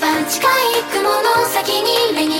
番近い雲の先に目に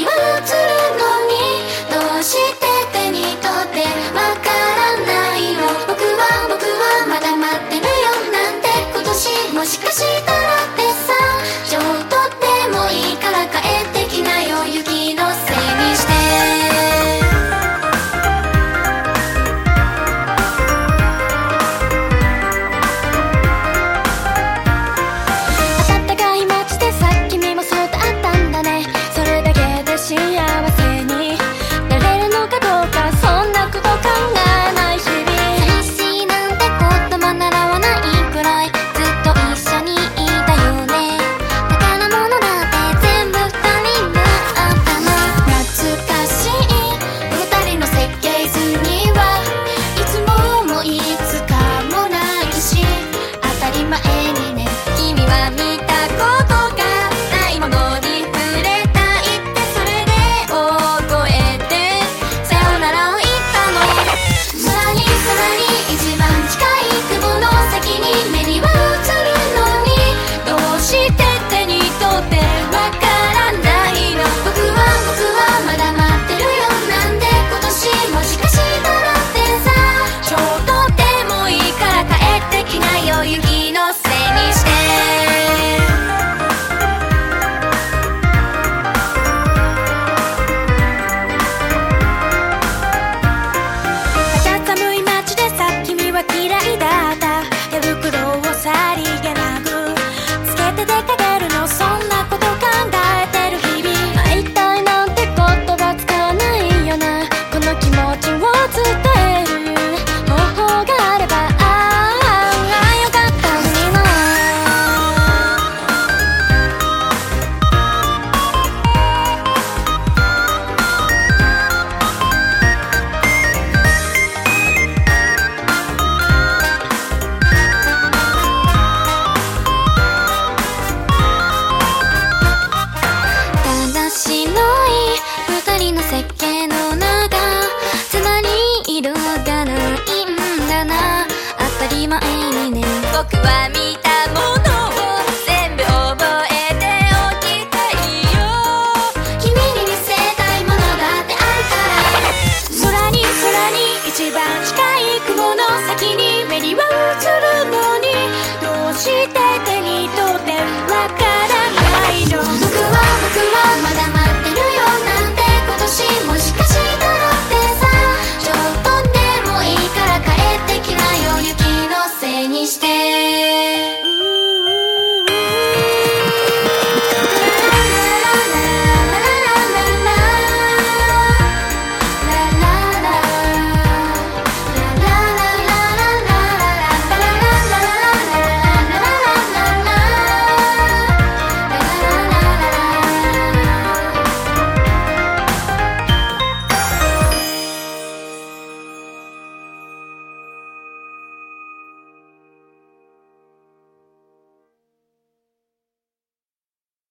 の設計の中つまり色がないんだな。当たり前にね。僕は見たものを全部覚えておきたいよ。君に見せたいものだってあるから。空に空に一番近い雲の先に目には映るのに。どうして